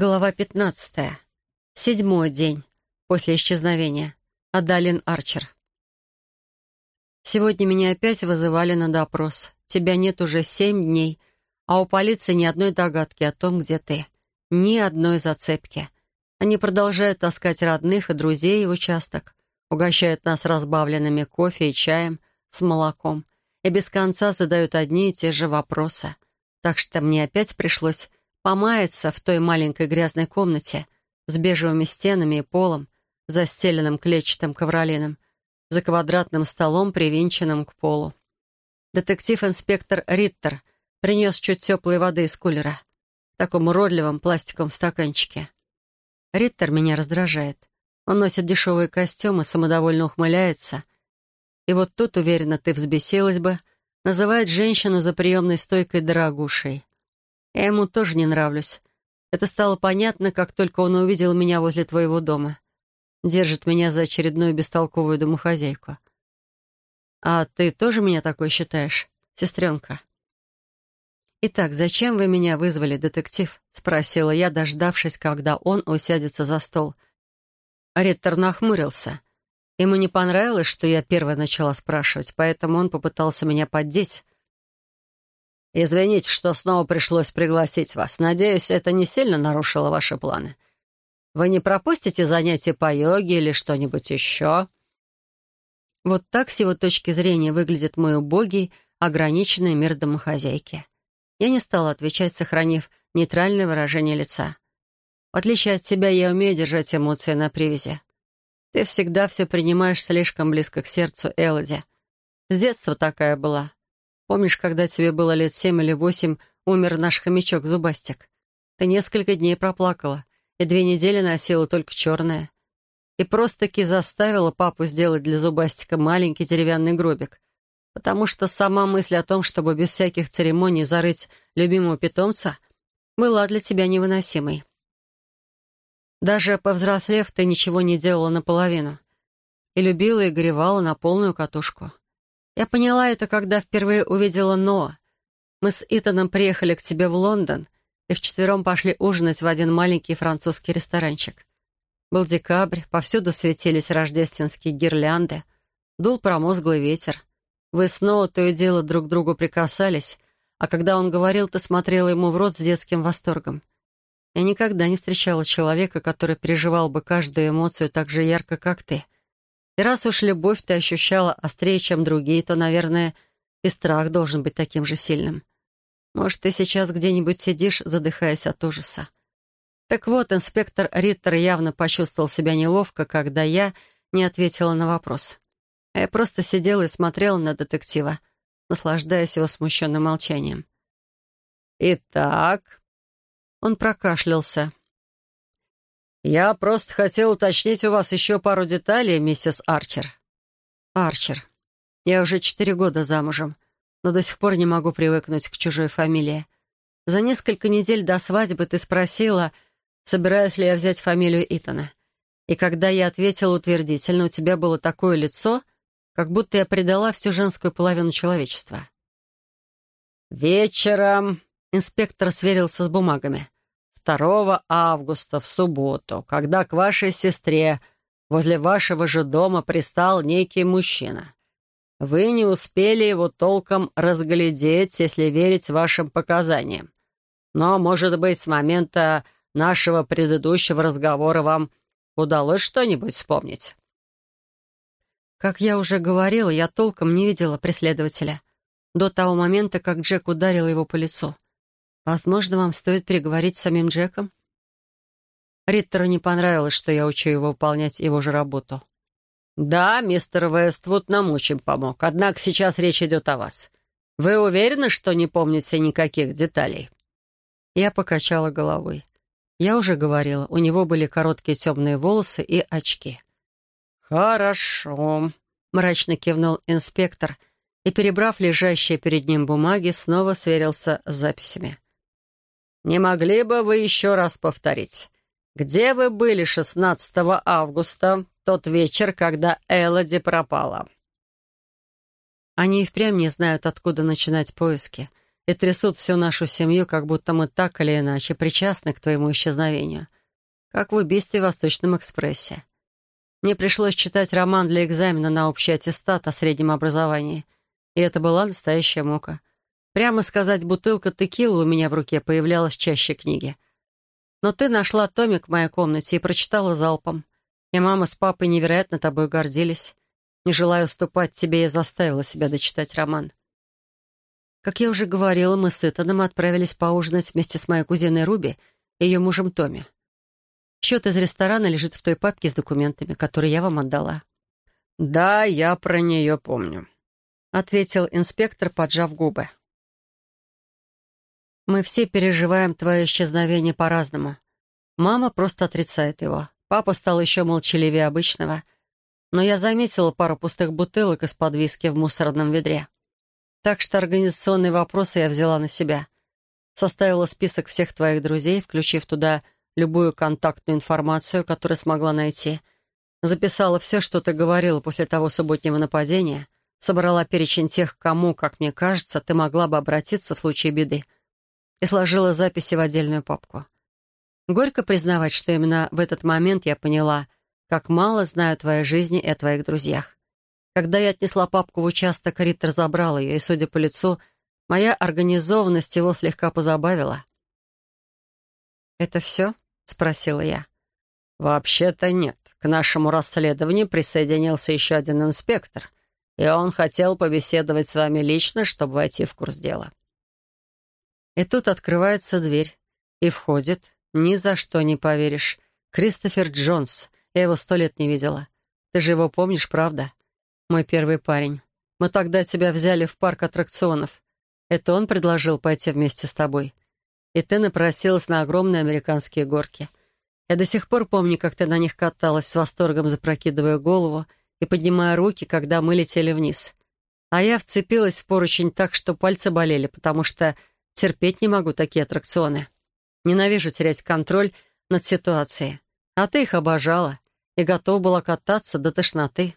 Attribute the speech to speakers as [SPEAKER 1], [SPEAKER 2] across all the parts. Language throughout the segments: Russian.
[SPEAKER 1] Глава 15. Седьмой день после исчезновения. Адалин Арчер. Сегодня меня опять вызывали на допрос. Тебя нет уже семь дней, а у полиции ни одной догадки о том, где ты. Ни одной зацепки. Они продолжают таскать родных и друзей в участок, угощают нас разбавленными кофе и чаем с молоком и без конца задают одни и те же вопросы. Так что мне опять пришлось помаяться в той маленькой грязной комнате с бежевыми стенами и полом, застеленным клетчатым ковролином, за квадратным столом, привинченным к полу. Детектив-инспектор Риттер принес чуть теплой воды из кулера в таком уродливом пластиковом стаканчике. Риттер меня раздражает. Он носит дешевые костюмы, самодовольно ухмыляется. И вот тут, уверенно, ты взбесилась бы, называет женщину за приемной стойкой дорогушей. Я ему тоже не нравлюсь. Это стало понятно, как только он увидел меня возле твоего дома. Держит меня за очередную бестолковую домохозяйку. А ты тоже меня такой считаешь, сестренка? «Итак, зачем вы меня вызвали, детектив?» — спросила я, дождавшись, когда он усядется за стол. Риттер нахмурился. Ему не понравилось, что я первая начала спрашивать, поэтому он попытался меня поддеть. «Извините, что снова пришлось пригласить вас. Надеюсь, это не сильно нарушило ваши планы. Вы не пропустите занятия по йоге или что-нибудь еще?» Вот так с его точки зрения выглядит мой убогий, ограниченный мир домохозяйки. Я не стала отвечать, сохранив нейтральное выражение лица. В отличие от тебя, я умею держать эмоции на привязи. Ты всегда все принимаешь слишком близко к сердцу, Элоди. С детства такая была. Помнишь, когда тебе было лет семь или восемь, умер наш хомячок Зубастик? Ты несколько дней проплакала и две недели носила только черное. И просто-таки заставила папу сделать для Зубастика маленький деревянный гробик, потому что сама мысль о том, чтобы без всяких церемоний зарыть любимого питомца, была для тебя невыносимой. Даже повзрослев, ты ничего не делала наполовину. И любила и горевала на полную катушку. Я поняла это, когда впервые увидела Ноа. Мы с Итаном приехали к тебе в Лондон и вчетвером пошли ужинать в один маленький французский ресторанчик. Был декабрь, повсюду светились рождественские гирлянды, дул промозглый ветер. Вы снова то и дело друг к другу прикасались, а когда он говорил, ты смотрела ему в рот с детским восторгом. Я никогда не встречала человека, который переживал бы каждую эмоцию так же ярко, как ты — и раз уж любовь ты ощущала острее, чем другие, то, наверное, и страх должен быть таким же сильным. Может, ты сейчас где-нибудь сидишь, задыхаясь от ужаса. Так вот, инспектор Риттер явно почувствовал себя неловко, когда я не ответила на вопрос. Я просто сидела и смотрела на детектива, наслаждаясь его смущенным молчанием. «Итак...» Он прокашлялся. «Я просто хотел уточнить у вас еще пару деталей, миссис Арчер». «Арчер. Я уже четыре года замужем, но до сих пор не могу привыкнуть к чужой фамилии. За несколько недель до свадьбы ты спросила, собираюсь ли я взять фамилию Итана. И когда я ответила утвердительно, у тебя было такое лицо, как будто я предала всю женскую половину человечества». «Вечером...» — инспектор сверился с бумагами. 2 августа в субботу, когда к вашей сестре возле вашего же дома пристал некий мужчина. Вы не успели его толком разглядеть, если верить вашим показаниям. Но, может быть, с момента нашего предыдущего разговора вам удалось что-нибудь вспомнить?» Как я уже говорила, я толком не видела преследователя. До того момента, как Джек ударил его по лицу. Возможно, вам стоит переговорить с самим Джеком? Риттеру не понравилось, что я учу его выполнять его же работу. «Да, мистер Вествуд нам очень помог, однако сейчас речь идет о вас. Вы уверены, что не помните никаких деталей?» Я покачала головой. Я уже говорила, у него были короткие темные волосы и очки.
[SPEAKER 2] «Хорошо», — мрачно кивнул инспектор и, перебрав лежащие перед ним бумаги, снова сверился с записями. Не могли бы вы еще раз повторить? Где вы были 16 августа, тот вечер, когда Элоди пропала?»
[SPEAKER 1] Они и впрямь не знают, откуда начинать поиски. и трясут всю нашу семью, как будто мы так или иначе причастны к твоему исчезновению, как в убийстве в Восточном экспрессе. Мне пришлось читать роман для экзамена на общий аттестат о среднем образовании, и это была настоящая мука. Прямо сказать, бутылка текилы у меня в руке появлялась чаще книги. Но ты нашла томик в моей комнате и прочитала залпом. И мама с папой невероятно тобой гордились. Не желая уступать тебе, я заставила себя дочитать роман. Как я уже говорила, мы с Итаном отправились поужинать вместе с моей кузиной Руби и ее мужем Томми. Счет из ресторана лежит в той папке с документами, которые я вам отдала».
[SPEAKER 2] «Да, я про нее помню», —
[SPEAKER 1] ответил инспектор, поджав губы. «Мы все переживаем твое исчезновение по-разному. Мама просто отрицает его. Папа стал еще молчаливее обычного. Но я заметила пару пустых бутылок из-под виски в мусорном ведре. Так что организационные вопросы я взяла на себя. Составила список всех твоих друзей, включив туда любую контактную информацию, которую смогла найти. Записала все, что ты говорила после того субботнего нападения. Собрала перечень тех, кому, как мне кажется, ты могла бы обратиться в случае беды. И сложила записи в отдельную папку. Горько признавать, что именно в этот момент я поняла, как мало знаю о твоей жизни и о твоих друзьях. Когда я отнесла папку в участок, Риттер забрал ее, и, судя по лицу, моя организованность его слегка позабавила. «Это все?» — спросила я.
[SPEAKER 2] «Вообще-то нет. К нашему расследованию присоединился еще один инспектор, и он хотел побеседовать с вами лично, чтобы войти в курс дела».
[SPEAKER 1] И тут открывается дверь, и входит, ни за что не поверишь, Кристофер Джонс. Я его сто лет не видела. Ты же его помнишь, правда? Мой первый парень. Мы тогда тебя взяли в парк аттракционов. Это он предложил пойти вместе с тобой и ты напросилась на огромные американские горки. Я до сих пор помню, как ты на них каталась с восторгом, запрокидывая голову и поднимая руки, когда мы летели вниз. А я вцепилась в поручень так, что пальцы болели, потому что терпеть не могу такие аттракционы. Ненавижу терять контроль над ситуацией. А ты их обожала и готова была кататься до тошноты.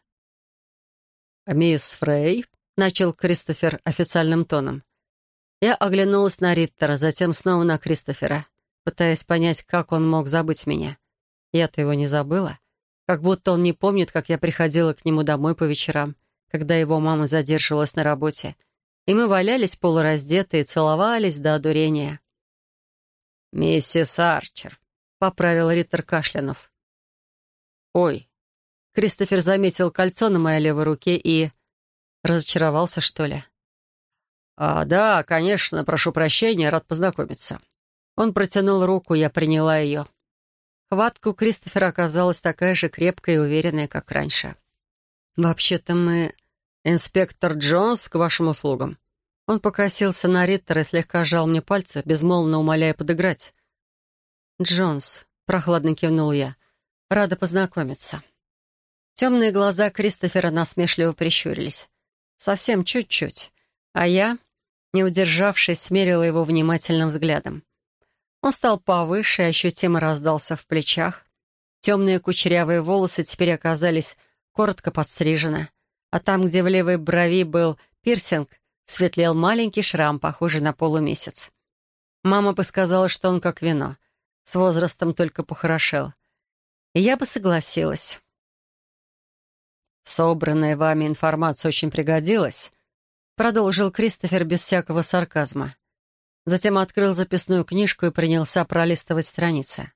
[SPEAKER 2] «Мисс Фрей», — начал Кристофер официальным тоном,
[SPEAKER 1] я оглянулась на Риттера, затем снова на Кристофера, пытаясь понять, как он мог забыть меня. Я-то его не забыла. Как будто он не помнит, как я приходила к нему домой по вечерам, когда его мама задерживалась на работе. И мы валялись полураздетые, целовались до одурения.
[SPEAKER 2] «Миссис Арчер», —
[SPEAKER 1] поправил Риттер Кашлянов.
[SPEAKER 2] «Ой».
[SPEAKER 1] Кристофер заметил кольцо на моей левой руке и... Разочаровался, что ли?
[SPEAKER 2] «А, да, конечно, прошу прощения, рад познакомиться».
[SPEAKER 1] Он протянул руку, я приняла ее. Хватка у Кристофера оказалась такая же крепкая и уверенная, как раньше. «Вообще-то мы...» «Инспектор Джонс к вашим услугам». Он покосился на Риттера и слегка сжал мне пальцы, безмолвно умоляя подыграть. «Джонс», — прохладно кивнул я, — «рада познакомиться». Темные глаза Кристофера насмешливо прищурились. Совсем чуть-чуть. А я не удержавшись, смерила его внимательным взглядом. Он стал повыше и ощутимо раздался в плечах. Темные кучерявые волосы теперь оказались коротко подстрижены, а там, где в левой брови был пирсинг, светлел маленький шрам, похожий на полумесяц. Мама бы сказала, что он как вино, с возрастом только похорошел. И я бы согласилась.
[SPEAKER 2] «Собранная вами информация очень пригодилась», продолжил Кристофер без всякого сарказма. Затем открыл записную книжку и принялся пролистывать страницы.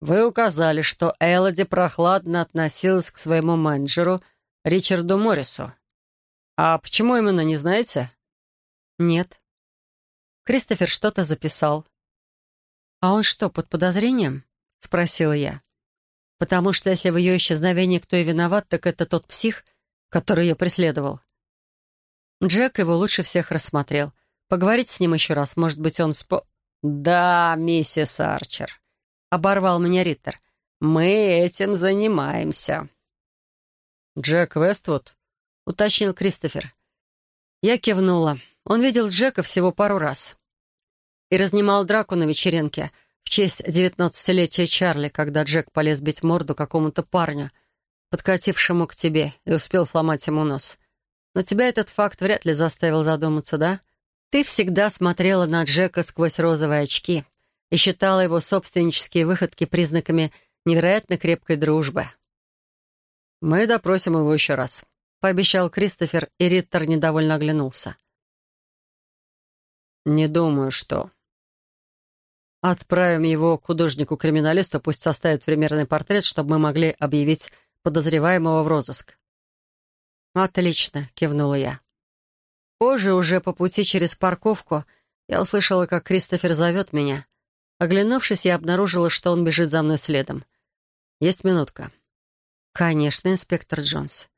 [SPEAKER 2] «Вы указали, что Элоди прохладно относилась к своему менеджеру Ричарду Моррису. А почему именно, не знаете?»
[SPEAKER 1] «Нет». Кристофер что-то записал. «А он что, под подозрением?» — спросила я. «Потому что если в ее исчезновении кто и виноват, так это тот псих, который ее преследовал. Джек его лучше всех рассмотрел. Поговорить с ним еще раз, может быть, он спо...
[SPEAKER 2] «Да, миссис Арчер», — оборвал меня Риттер. «Мы этим занимаемся».
[SPEAKER 1] «Джек Вествуд?» — уточнил Кристофер. Я кивнула. Он видел Джека всего пару раз. И разнимал драку на вечеринке в честь девятнадцатилетия Чарли, когда Джек полез бить морду какому-то парню, подкатившему к тебе, и успел сломать ему нос. Но тебя этот факт вряд ли заставил задуматься, да? Ты всегда смотрела на Джека сквозь розовые очки и считала его собственнические выходки признаками невероятно крепкой дружбы.
[SPEAKER 2] «Мы допросим его еще раз», — пообещал Кристофер, и Риттер недовольно оглянулся. «Не думаю, что...» «Отправим его к художнику-криминалисту, пусть составит примерный портрет, чтобы мы могли объявить подозреваемого в розыск».
[SPEAKER 1] «Отлично», — кивнула я. Позже, уже по пути через парковку, я услышала, как Кристофер зовет меня. Оглянувшись, я обнаружила, что он бежит за мной следом.
[SPEAKER 2] «Есть минутка».
[SPEAKER 1] «Конечно, инспектор Джонс».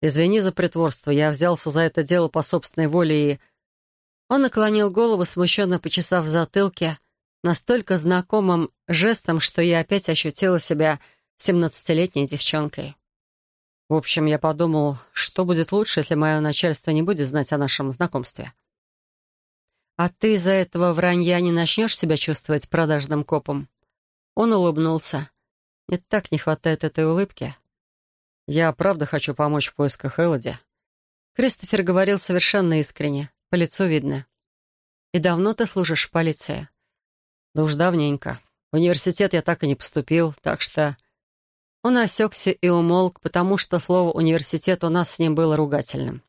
[SPEAKER 2] «Извини за притворство. Я взялся за это дело по собственной воле и...»
[SPEAKER 1] Он наклонил голову, смущенно почесав затылке, настолько знакомым жестом, что я опять ощутила себя семнадцатилетней девчонкой.
[SPEAKER 2] В общем, я подумал, что будет лучше, если мое начальство не будет знать о нашем знакомстве.
[SPEAKER 1] «А ты из-за этого вранья не начнешь себя чувствовать продажным копом?» Он улыбнулся. «Мне так не хватает этой улыбки.
[SPEAKER 2] Я правда хочу помочь в поисках Элоди».
[SPEAKER 1] Кристофер говорил совершенно искренне. По лицу видно. «И давно ты служишь в полиции?»
[SPEAKER 2] «Да уж давненько. В университет я так и не поступил, так что...»
[SPEAKER 1] Он осекся и умолк, потому что слово «университет» у нас с ним было ругательным.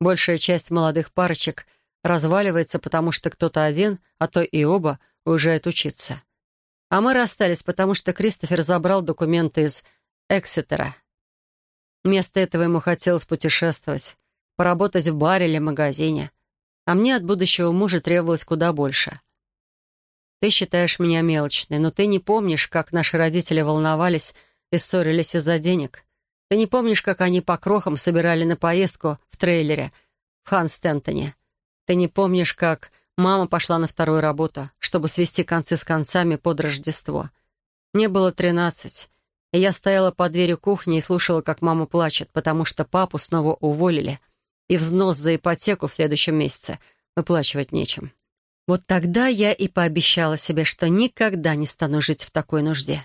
[SPEAKER 1] Большая часть молодых парочек разваливается, потому что кто-то один, а то и оба, уезжает учиться. А мы расстались, потому что Кристофер забрал документы из Эксетера. Вместо этого ему хотелось путешествовать, поработать в баре или магазине. А мне от будущего мужа требовалось куда больше. Ты считаешь меня мелочной, но ты не помнишь, как наши родители волновались и ссорились из-за денег. Ты не помнишь, как они по крохам собирали на поездку в трейлере в Ханстентоне. Ты не помнишь, как мама пошла на вторую работу, чтобы свести концы с концами под Рождество. Мне было тринадцать, я стояла под дверью кухни и слушала, как мама плачет, потому что папу снова уволили, и взнос за ипотеку в следующем месяце выплачивать нечем. Вот тогда я и пообещала себе, что никогда не стану жить в такой нужде.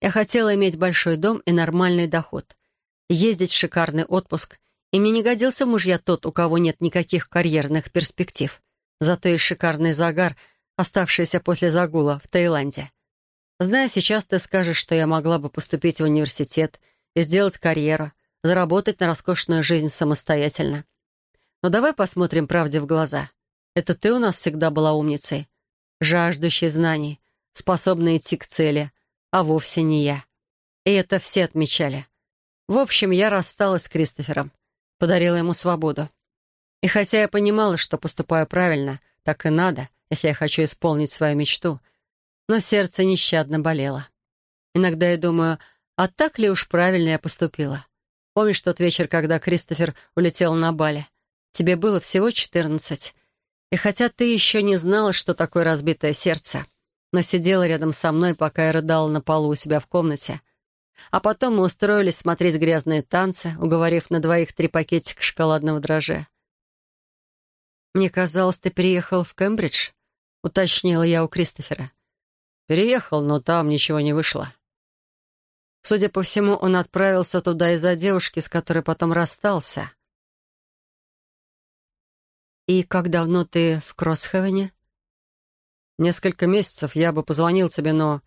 [SPEAKER 1] Я хотела иметь большой дом и нормальный доход, ездить в шикарный отпуск, и мне не годился мужья тот, у кого нет никаких карьерных перспектив. Зато и шикарный загар, оставшийся после загула в Таиланде. Зная, сейчас ты скажешь, что я могла бы поступить в университет и сделать карьеру, заработать на роскошную жизнь самостоятельно. Но давай посмотрим правде в глаза. Это ты у нас всегда была умницей, жаждущей знаний, способной идти к цели, а вовсе не я. И это все отмечали. В общем, я рассталась с Кристофером, подарила ему свободу. И хотя я понимала, что поступаю правильно, так и надо, если я хочу исполнить свою мечту, но сердце нещадно болело. Иногда я думаю, а так ли уж правильно я поступила? Помнишь тот вечер, когда Кристофер улетел на Бали? Тебе было всего четырнадцать. И хотя ты еще не знала, что такое разбитое сердце, но сидела рядом со мной, пока я рыдала на полу у себя в комнате. А потом мы устроились смотреть грязные танцы, уговорив на двоих три пакетика шоколадного дрожжа. «Мне казалось, ты переехал в Кембридж?» — уточнила я у Кристофера.
[SPEAKER 2] «Переехал, но там ничего не вышло».
[SPEAKER 1] Судя по всему, он отправился туда из-за девушки, с которой потом расстался. «И как давно ты в Кроссхевене?»
[SPEAKER 2] Несколько месяцев я бы позвонил тебе, но...»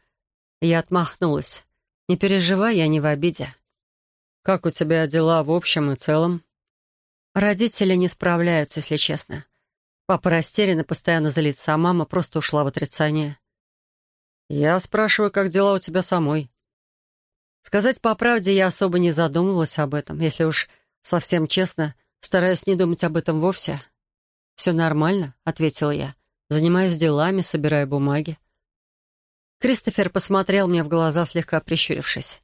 [SPEAKER 1] Я отмахнулась. «Не переживай, я не в обиде».
[SPEAKER 2] «Как у тебя дела в общем и целом?»
[SPEAKER 1] Родители не справляются, если честно. Папа растерян и постоянно злится, а мама просто ушла в отрицание.
[SPEAKER 2] «Я спрашиваю, как дела у тебя самой?»
[SPEAKER 1] Сказать по правде, я особо не задумывалась об этом. Если уж совсем честно, стараюсь не думать об этом вовсе. «Все нормально», — ответила я. Занимаюсь делами, собираю бумаги. Кристофер посмотрел мне в глаза, слегка прищурившись.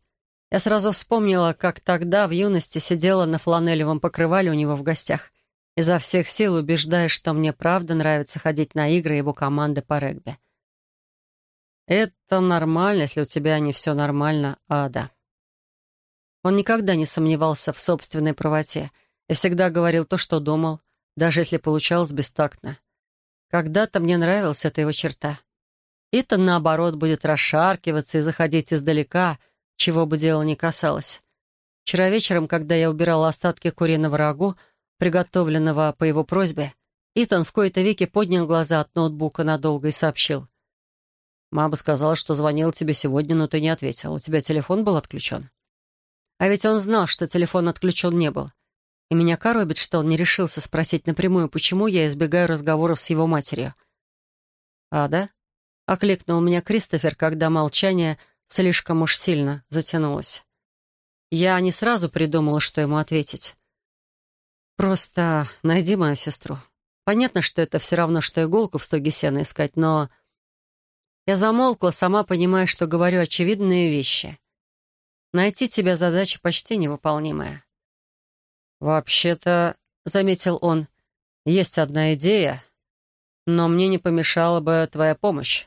[SPEAKER 1] Я сразу вспомнила, как тогда, в юности, сидела на фланелевом покрывале у него в гостях, изо всех сил убеждая, что мне правда нравится ходить на игры его команды по регби.
[SPEAKER 2] «Это нормально, если у тебя не все нормально, Ада».
[SPEAKER 1] Он никогда не сомневался в собственной правоте и всегда говорил то, что думал, даже если получалось бестактно. Когда-то мне нравилась эта его черта. Это, наоборот, будет расшаркиваться и заходить издалека, чего бы дело ни касалось. Вчера вечером, когда я убирала остатки куриного рагу, приготовленного по его просьбе, Итан в кои-то веки поднял глаза от ноутбука надолго и сообщил. «Мама сказала, что звонил тебе сегодня, но ты не ответил. У тебя телефон был отключен?» А ведь он знал, что телефон отключен не был. И меня коробит, что он не решился спросить напрямую, почему я избегаю разговоров с его матерью. «Ада?» — окликнул меня Кристофер, когда молчание слишком уж сильно затянулось. Я не сразу придумала, что ему ответить. «Просто найди мою сестру. Понятно, что это все равно, что иголку в стоге сена искать, но...» Я замолкла, сама понимая, что говорю очевидные вещи. Найти тебя задача почти невыполнимая. «Вообще-то», — заметил он, — «есть одна идея, но мне не помешала бы твоя помощь.